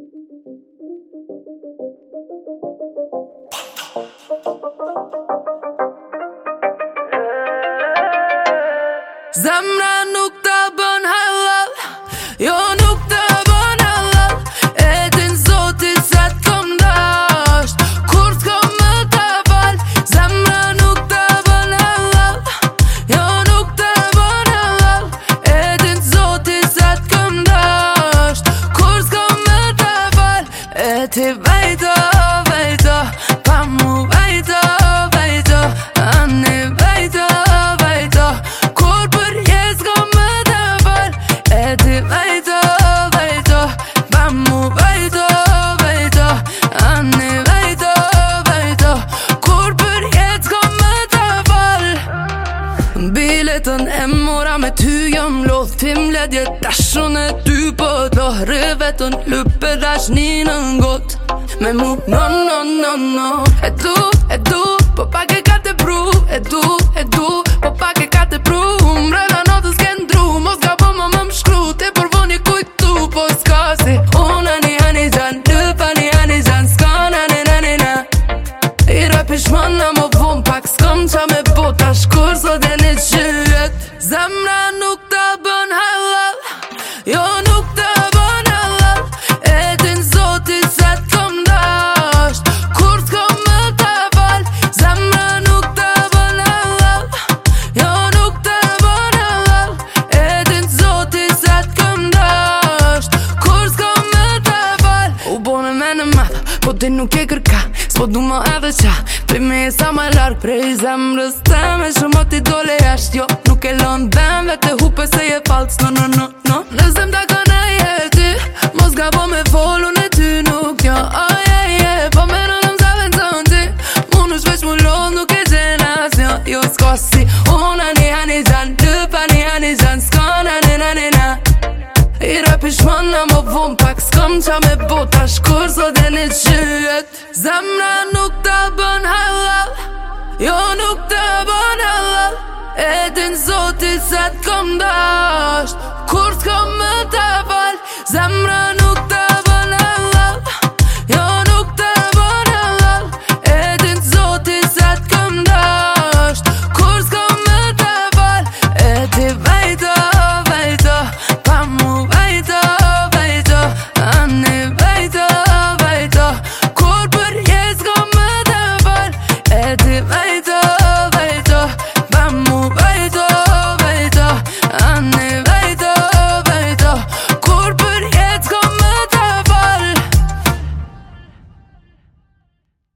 Thank you. Se vajto, vajto Pa mu vajto, vajto A ne vajto, vajto Kur për jes go më të bër E ti vajto, vajto Pa mu vajto, vajto A ne vajto, vajto Kur për jes go më të bër Biletën e mora me ty Jëm lothim ledje tashun po do hrëve të në lupë dhe është një në Me mu no no no no E du, e du, po pak e ka të pru E du, e du, po pak e ka të pru Mbre dhe në të skendru, mos ga po më më më shkru Te për voni kujtu, po s'ka si Una një anë i zan, lupa një anë i S'ka në nani na I rapish më në më vonë pak S'ka më qa me bota, shkur zot e një që Po ti nuk e kërka, s'po du ma edhe qa Prej me e sa ma larg Prej zemrës teme, shumë o ti dole jasht Jo, nuk e lën dhem dhe te hupe se je falc No, no, no, no Në zem da ka në jeti Mos ga po me folu në ty nuk jo oh, yeah, yeah, po me në nëm zavendë të në ti Mu në mu lo nuk e gjenas Jo, jo, s'ko si Ira pishman nama vun paks Kam qame po tash Kurso dhe një qyët Zemra nuk t'a ban halal Jo nuk t'a ban halal Edhin sot i set kam da asht Kurt kam t'a fal Zemra nuk t'a ban halal